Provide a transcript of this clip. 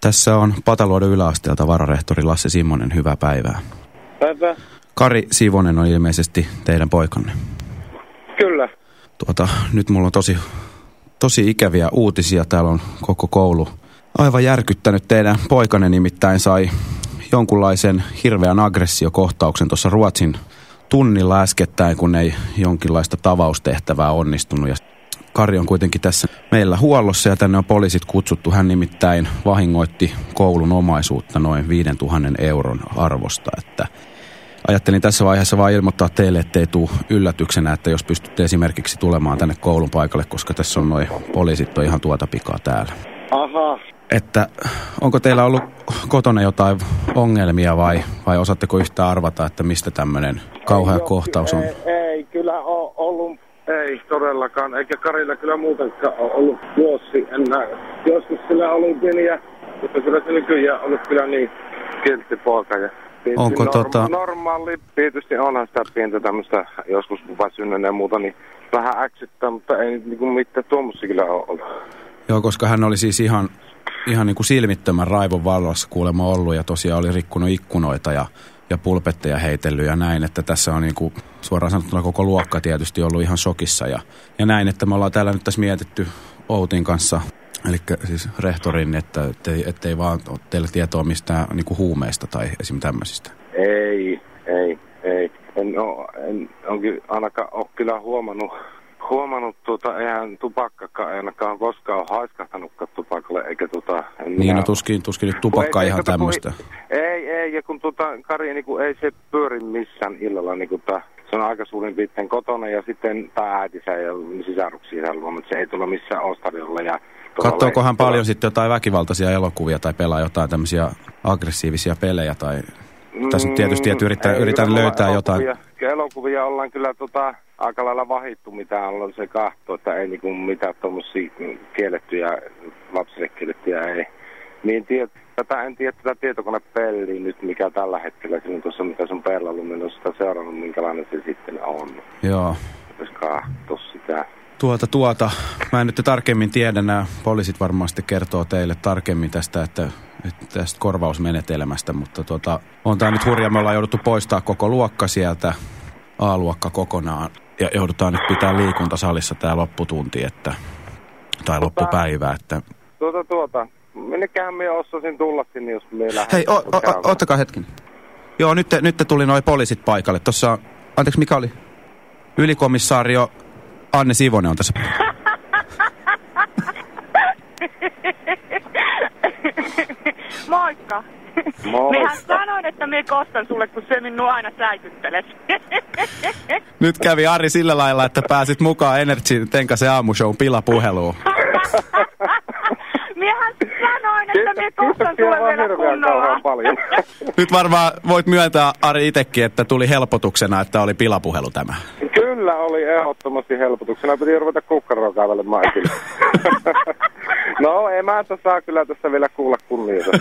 Tässä on Pataluodon yläasteelta vararehtori Lasse Simmonen. Hyvää päivää. Päivää. Kari Sivonen on ilmeisesti teidän poikanne. Kyllä. Tuota, nyt mulla on tosi, tosi ikäviä uutisia. Täällä on koko koulu aivan järkyttänyt teidän poikanne nimittäin sai jonkunlaisen hirveän aggressiokohtauksen tuossa Ruotsin tunnilla äskettäin, kun ei jonkinlaista tavaustehtävää onnistunut. Ja Kari on kuitenkin tässä meillä huollossa ja tänne on poliisit kutsuttu. Hän nimittäin vahingoitti koulun omaisuutta noin 5000 euron arvosta. Että ajattelin tässä vaiheessa vain ilmoittaa teille, ettei tule yllätyksenä, että jos pystytte esimerkiksi tulemaan tänne koulun paikalle, koska tässä on noin poliisit on ihan tuota pikaa täällä. Aha. Että onko teillä ollut kotona jotain ongelmia vai, vai osaatteko yhtään arvata, että mistä tämmöinen kauhea Ei, kohtaus on? Ei, ei kyllä ole ollut. Ei todellakaan, eikä Karilla kyllä muutenkaan ole ollut vuosi enää. Joskus kyllä oli pieniä, mutta kyllä se nykyään on ollut kyllä niin kiltti poika. Ja tietysti Onko tota- Normaali, tietysti onhan sitä pientä tämmöistä joskus väsyneen ja muuta, niin vähän äksyttää, mutta ei niinku mitään tuommoisia kyllä ole ollut. Joo, koska hän oli siis ihan, ihan niin kuin silmittömän raivon vallassa kuulemma ollut ja tosiaan oli rikkunut ikkunoita ja, ja pulpetteja heitellyt ja näin, että tässä on niin kuin suoraan sanottuna koko luokka tietysti ollut ihan shokissa ja, ja näin, että me ollaan täällä nyt tässä mietitty Outin kanssa, eli siis rehtorin, että ettei, ettei vaan ole teillä tietoa mistään niin kuin huumeista tai esim. tämmöisistä. Ei, ei, ei. En, oo, en onkin ainakaan ole kyllä huomannut, huomannut tuota, eihän tupakkakaan, ainakaan koskaan ole haiskahtanutkaan tupakalle, eikä tuota... En Niin, minä- no tuskin, tuskin nyt tupakka Ei, ihan tämmöistä. Ei, ei, ja kun tuota, Kari niin kuin, ei se pyöri missään illalla, niin kuin, tää, se on aika suurin piirtein kotona ja sitten tämä äitinsä ja sisaruksia luo, mutta se ei tule missään ostariolla. Ja hän paljon sitten jotain väkivaltaisia elokuvia tai pelaa jotain tämmöisiä aggressiivisia pelejä tai... Tässä nyt tietysti, että Mm, yritän kyllä löytää mulla jotain. Elokuvia, elokuvia ollaan kyllä tota, aika lailla vahittu, mitä on se kahto, että ei niinku mitään tuommoisia kiellettyjä, lapsille kiellettyjä ei. Niin tiedät, tätä en tiedä tätä tietokonepeliä nyt, mikä tällä hetkellä silloin tuossa, mikä sun päällä ollut, en ole sitä seurannut, minkälainen se sitten on. Joo. Jos sitä. Tuota, tuota. Mä en nyt tarkemmin tiedä, nämä poliisit varmasti kertoo teille tarkemmin tästä, että, että tästä korvausmenetelmästä, mutta tuota, on tämä nyt hurja. Me ollaan jouduttu poistaa koko luokka sieltä, A-luokka kokonaan, ja joudutaan nyt pitää liikuntasalissa tämä lopputunti, että, tai loppupäivä, että... Tuota, tuota. Minnekähän me osasin tulla sinne, jos me lähdetään Hei, o, o, o, ottakaa hetken. Joo, nyt, nyt tuli noi poliisit paikalle. Tuossa, anteeksi, mikä oli? Ylikomissaario Anne Sivonen on tässä. Moikka. Moikka. Mehän sanoin, että me kostan sulle, kun se minua aina säikyttelet. Nyt kävi Ari sillä lailla, että pääsit mukaan Energy Tenkasen aamushow pilapuheluun. Kostan Kiitoksia vaan hirveän kauhean paljon. Nyt varmaan voit myöntää Ari itekin, että tuli helpotuksena, että oli pilapuhelu tämä. Kyllä oli ehdottomasti helpotuksena. Piti ruveta kukkaroa kaivelemaan esille. no emäntä saa kyllä tässä vielä kuulla kunniota.